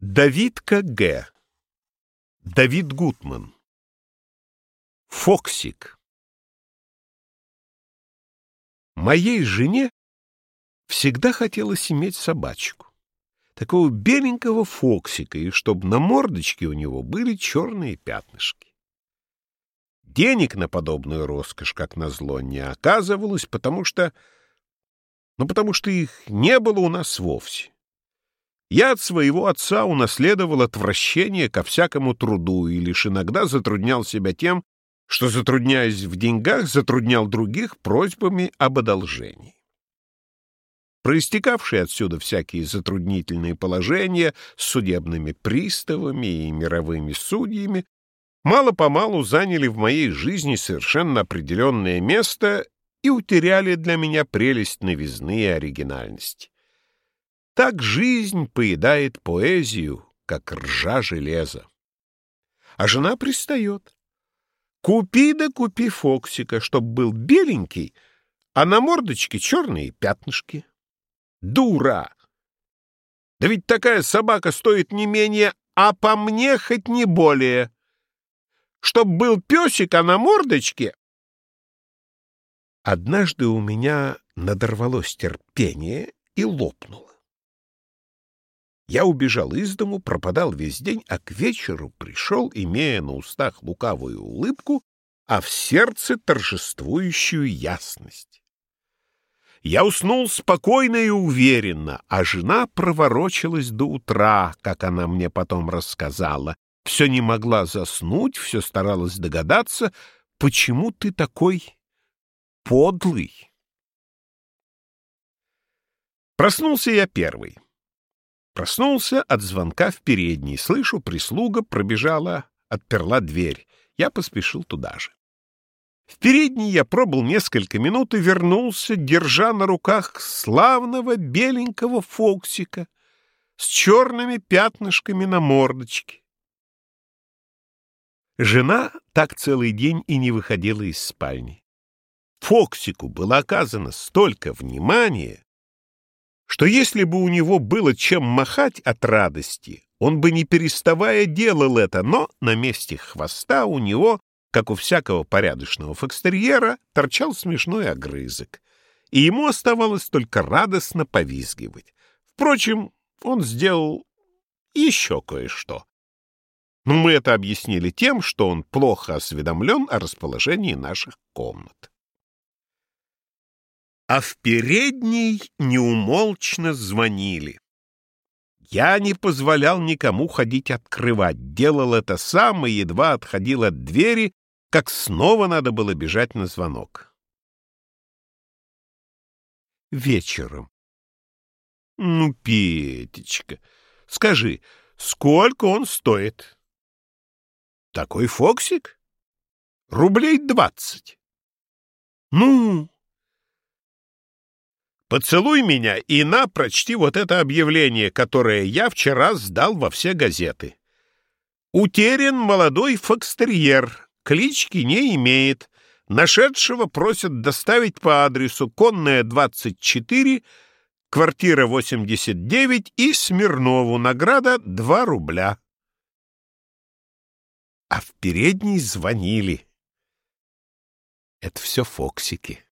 Давидка Г. Давид Гутман. Фоксик. Моей жене всегда хотелось иметь собачку. Такого беленького Фоксика, и чтобы на мордочке у него были черные пятнышки. Денег на подобную роскошь, как назло, не оказывалось, потому что... Ну, потому что их не было у нас вовсе. Я от своего отца унаследовал отвращение ко всякому труду и лишь иногда затруднял себя тем, что, затрудняясь в деньгах, затруднял других просьбами об одолжении. Проистекавшие отсюда всякие затруднительные положения с судебными приставами и мировыми судьями мало-помалу заняли в моей жизни совершенно определенное место и утеряли для меня прелесть новизны и оригинальности. Так жизнь поедает поэзию, как ржа железа. А жена пристает. Купи да купи Фоксика, чтоб был беленький, а на мордочке черные пятнышки. Дура! Да ведь такая собака стоит не менее, а по мне хоть не более. Чтоб был песик, а на мордочке... Однажды у меня надорвалось терпение и лопнуло. Я убежал из дому, пропадал весь день, а к вечеру пришел, имея на устах лукавую улыбку, а в сердце торжествующую ясность. Я уснул спокойно и уверенно, а жена проворочилась до утра, как она мне потом рассказала. Все не могла заснуть, все старалась догадаться, почему ты такой подлый. Проснулся я первый. Проснулся от звонка в передней. Слышу, прислуга пробежала, отперла дверь. Я поспешил туда же. В передней я пробыл несколько минут и вернулся, держа на руках славного беленького фоксика с черными пятнышками на мордочке. Жена так целый день и не выходила из спальни. Фоксику было оказано столько внимания, что если бы у него было чем махать от радости, он бы не переставая делал это, но на месте хвоста у него, как у всякого порядочного фокстерьера, торчал смешной огрызок, и ему оставалось только радостно повизгивать. Впрочем, он сделал еще кое-что. Но мы это объяснили тем, что он плохо осведомлен о расположении наших комнат а в передней неумолчно звонили. Я не позволял никому ходить открывать, делал это сам и едва отходил от двери, как снова надо было бежать на звонок. Вечером. Ну, Петечка, скажи, сколько он стоит? Такой фоксик? Рублей двадцать. Ну, Поцелуй меня и на, прочти вот это объявление, которое я вчера сдал во все газеты. Утерян молодой фокстерьер, клички не имеет. Нашедшего просят доставить по адресу Конная, 24, квартира 89 и Смирнову, награда 2 рубля. А в передней звонили. Это все фоксики.